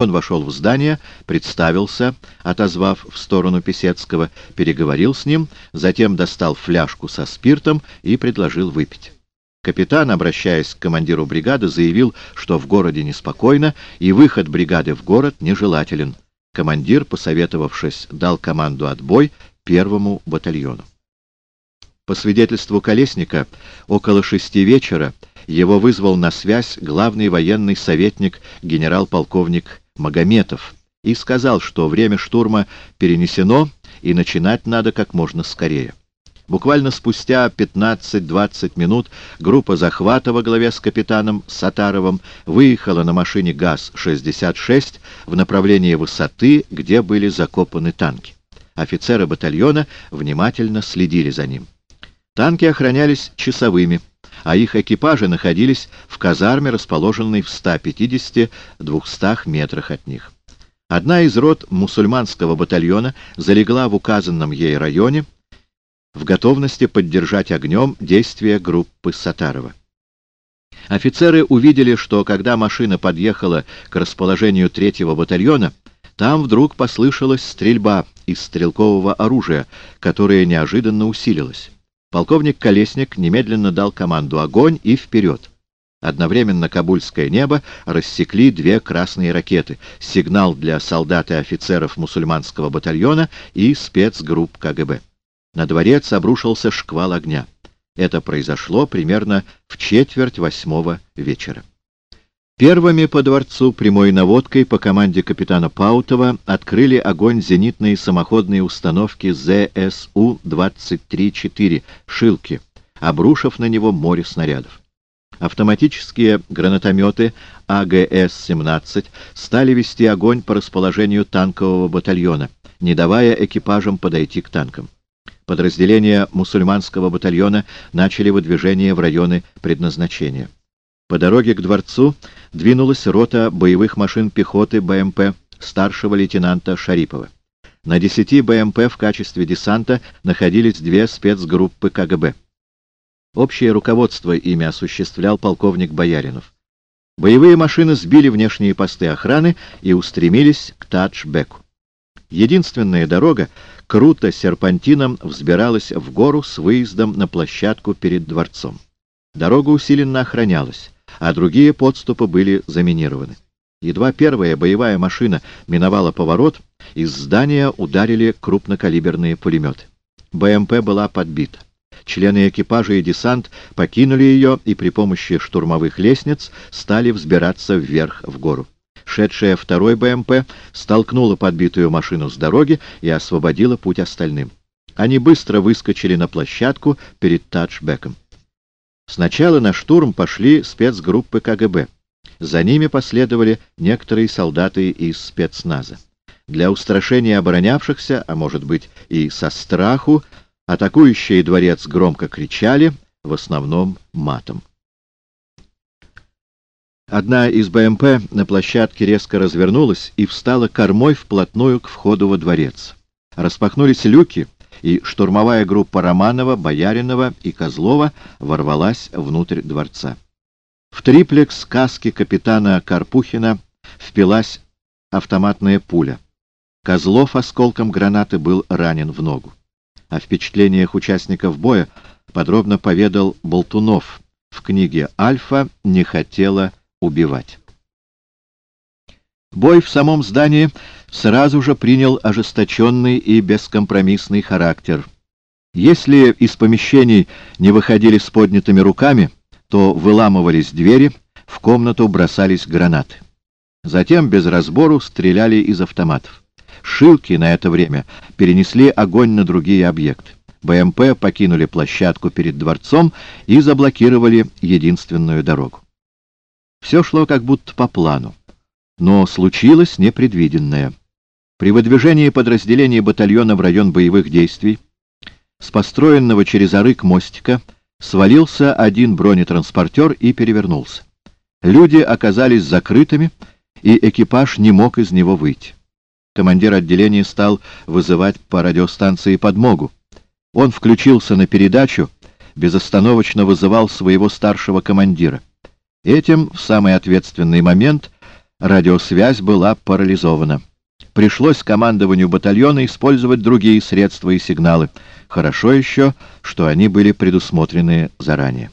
Он вошел в здание, представился, отозвав в сторону Писецкого, переговорил с ним, затем достал фляжку со спиртом и предложил выпить. Капитан, обращаясь к командиру бригады, заявил, что в городе неспокойно и выход бригады в город нежелателен. Командир, посоветовавшись, дал команду «Отбой» первому батальону. По свидетельству Колесника, около шести вечера его вызвал на связь главный военный советник генерал-полковник Магометов и сказал, что время штурма перенесено и начинать надо как можно скорее. Буквально спустя 15-20 минут группа захвата во главе с капитаном Сатаровым выехала на машине ГАЗ-66 в направлении высоты, где были закопаны танки. Офицеры батальона внимательно следили за ним. Танки охранялись часовыми, а их экипажи находились в казарме, расположенной в 150-200 метрах от них. Одна из рот мусульманского батальона залегла в указанном ей районе в готовности поддержать огнем действия группы Сатарова. Офицеры увидели, что когда машина подъехала к расположению третьего батальона, там вдруг послышалась стрельба из стрелкового оружия, которая неожиданно усилилась. Полковник Колесник немедленно дал команду «Огонь» и «Вперед». Одновременно Кабульское небо рассекли две красные ракеты, сигнал для солдат и офицеров мусульманского батальона и спецгрупп КГБ. На дворец обрушился шквал огня. Это произошло примерно в четверть восьмого вечера. Первыми по дворцу прямой наводкой по команде капитана Паутова открыли огонь зенитные самоходные установки ЗСУ-23-4 «Шилки», обрушив на него море снарядов. Автоматические гранатометы АГС-17 стали вести огонь по расположению танкового батальона, не давая экипажам подойти к танкам. Подразделения мусульманского батальона начали выдвижение в районы предназначения. По дороге к дворцу двинулась рота боевых машин пехоты БМП старшего лейтенанта Шарипова. На 10 БМП в качестве десанта находились две спецгруппы КГБ. Общее руководство ими осуществлял полковник Бояринов. Боевые машины сбили внешние посты охраны и устремились к Таджбеку. Единственная дорога круто серпантином взбиралась в гору с выездом на площадку перед дворцом. Дорога усиленно охранялась а другие подступы были заминированы. Едва первая боевая машина миновала поворот, из здания ударили крупнокалиберные пулеметы. БМП была подбита. Члены экипажа и десант покинули ее и при помощи штурмовых лестниц стали взбираться вверх в гору. Шедшая второй БМП столкнула подбитую машину с дороги и освободила путь остальным. Они быстро выскочили на площадку перед тачбеком. Сначала на штурм пошли спецгруппы КГБ. За ними последовали некоторые солдаты из спецназа. Для устрашения оборонявшихся, а может быть и со страху, атакующие дворец громко кричали, в основном матом. Одна из БМП на площадке резко развернулась и встала кормой вплотную к входу во дворец. Распахнулись люки, и штурмовая группа Романова, Бояринова и Козлова ворвалась внутрь дворца. В триплекс каски капитана Карпухина впилась автоматная пуля. Козлов осколком гранаты был ранен в ногу. О впечатлениях участников боя подробно поведал Болтунов в книге «Альфа не хотела убивать». Бой в самом здании сразу же принял ожесточенный и бескомпромиссный характер. Если из помещений не выходили с поднятыми руками, то выламывались двери, в комнату бросались гранаты. Затем без разбору стреляли из автоматов. Шилки на это время перенесли огонь на другие объекты. БМП покинули площадку перед дворцом и заблокировали единственную дорогу. Все шло как будто по плану. Но случилось непредвиденное. При выдвижении подразделения батальона в район боевых действий с построенного через арык мостика свалился один бронетранспортер и перевернулся. Люди оказались закрытыми, и экипаж не мог из него выйти. Командир отделения стал вызывать по радиостанции подмогу. Он включился на передачу, безостановочно вызывал своего старшего командира. Этим в самый ответственный момент радиосвязь была парализована. Пришлось командованию батальона использовать другие средства и сигналы. Хорошо еще, что они были предусмотрены заранее.